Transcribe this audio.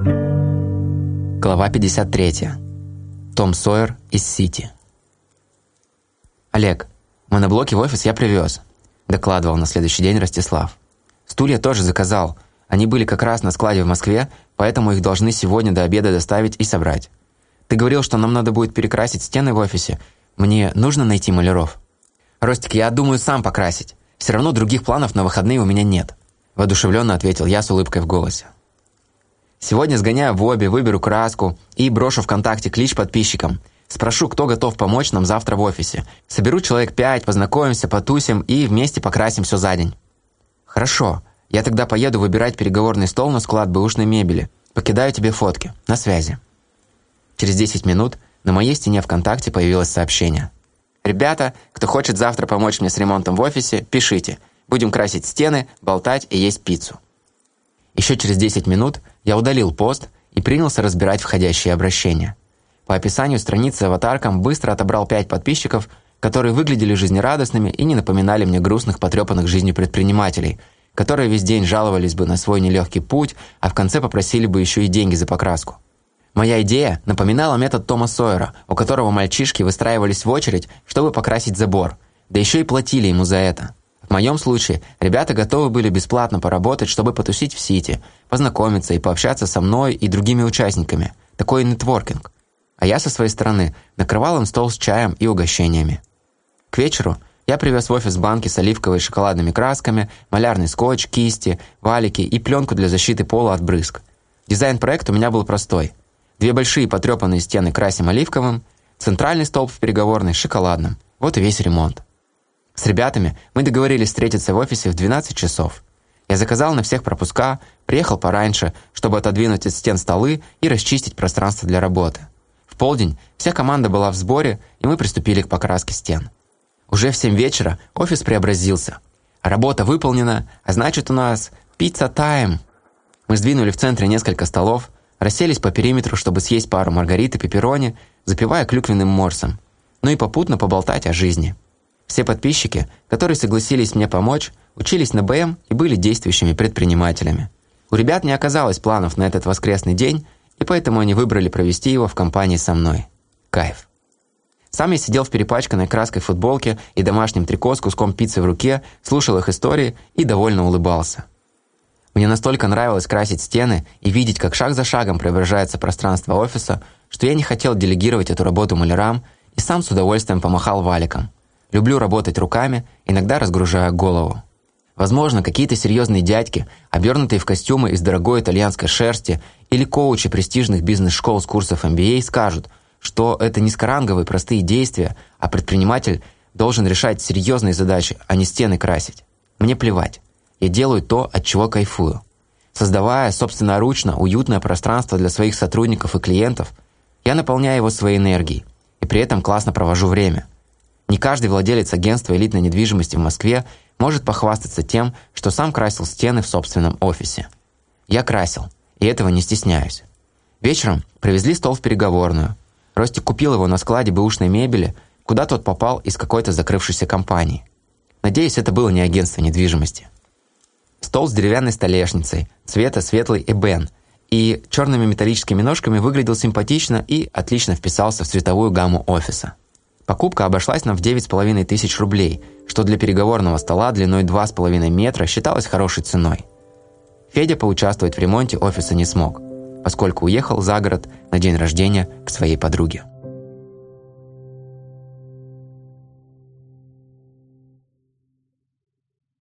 Глава 53. Том Сойер из Сити. «Олег, моноблоки в офис я привез», – докладывал на следующий день Ростислав. «Стулья тоже заказал. Они были как раз на складе в Москве, поэтому их должны сегодня до обеда доставить и собрать. Ты говорил, что нам надо будет перекрасить стены в офисе. Мне нужно найти маляров?» «Ростик, я думаю сам покрасить. Все равно других планов на выходные у меня нет», – воодушевленно ответил я с улыбкой в голосе. «Сегодня сгоняю в обе, выберу краску и брошу ВКонтакте клич подписчикам. Спрошу, кто готов помочь нам завтра в офисе. Соберу человек пять, познакомимся, потусим и вместе покрасим все за день». «Хорошо. Я тогда поеду выбирать переговорный стол на склад бэушной мебели. Покидаю тебе фотки. На связи». Через 10 минут на моей стене ВКонтакте появилось сообщение – «Ребята, кто хочет завтра помочь мне с ремонтом в офисе, пишите. Будем красить стены, болтать и есть пиццу». Еще через 10 минут я удалил пост и принялся разбирать входящие обращения. По описанию страницы аватаркам быстро отобрал 5 подписчиков, которые выглядели жизнерадостными и не напоминали мне грустных, потрепанных жизнью предпринимателей, которые весь день жаловались бы на свой нелегкий путь, а в конце попросили бы еще и деньги за покраску. Моя идея напоминала метод Тома Сойера, у которого мальчишки выстраивались в очередь, чтобы покрасить забор, да еще и платили ему за это. В моем случае ребята готовы были бесплатно поработать, чтобы потусить в Сити, познакомиться и пообщаться со мной и другими участниками. Такой нетворкинг. А я со своей стороны накрывал им стол с чаем и угощениями. К вечеру я привез в офис банки с оливковой и шоколадными красками, малярный скотч, кисти, валики и пленку для защиты пола от брызг. Дизайн-проект у меня был простой – Две большие потрепанные стены красим оливковым, центральный столб в переговорной шоколадным. Вот и весь ремонт. С ребятами мы договорились встретиться в офисе в 12 часов. Я заказал на всех пропуска, приехал пораньше, чтобы отодвинуть от стен столы и расчистить пространство для работы. В полдень вся команда была в сборе, и мы приступили к покраске стен. Уже в 7 вечера офис преобразился. Работа выполнена, а значит у нас пицца тайм. Мы сдвинули в центре несколько столов, Расселись по периметру, чтобы съесть пару маргарит и пепперони, запивая клюквенным морсом. Ну и попутно поболтать о жизни. Все подписчики, которые согласились мне помочь, учились на БМ и были действующими предпринимателями. У ребят не оказалось планов на этот воскресный день, и поэтому они выбрали провести его в компании со мной. Кайф. Сам я сидел в перепачканной краской футболке и домашнем трико с куском пиццы в руке, слушал их истории и довольно улыбался. Мне настолько нравилось красить стены и видеть, как шаг за шагом преображается пространство офиса, что я не хотел делегировать эту работу малярам и сам с удовольствием помахал валиком. Люблю работать руками, иногда разгружая голову. Возможно, какие-то серьезные дядьки, обернутые в костюмы из дорогой итальянской шерсти или коучи престижных бизнес-школ с курсов MBA скажут, что это не скоранговые простые действия, а предприниматель должен решать серьезные задачи, а не стены красить. Мне плевать. Я делаю то, от чего кайфую. Создавая собственноручно уютное пространство для своих сотрудников и клиентов, я наполняю его своей энергией и при этом классно провожу время. Не каждый владелец агентства элитной недвижимости в Москве может похвастаться тем, что сам красил стены в собственном офисе. Я красил, и этого не стесняюсь. Вечером привезли стол в переговорную. Ростик купил его на складе бэушной мебели, куда тот попал из какой-то закрывшейся компании. Надеюсь, это было не агентство недвижимости. Стол с деревянной столешницей, цвета светлый эбен, и черными металлическими ножками выглядел симпатично и отлично вписался в цветовую гамму офиса. Покупка обошлась нам в 9,5 тысяч рублей, что для переговорного стола длиной 2,5 метра считалось хорошей ценой. Федя поучаствовать в ремонте офиса не смог, поскольку уехал за город на день рождения к своей подруге.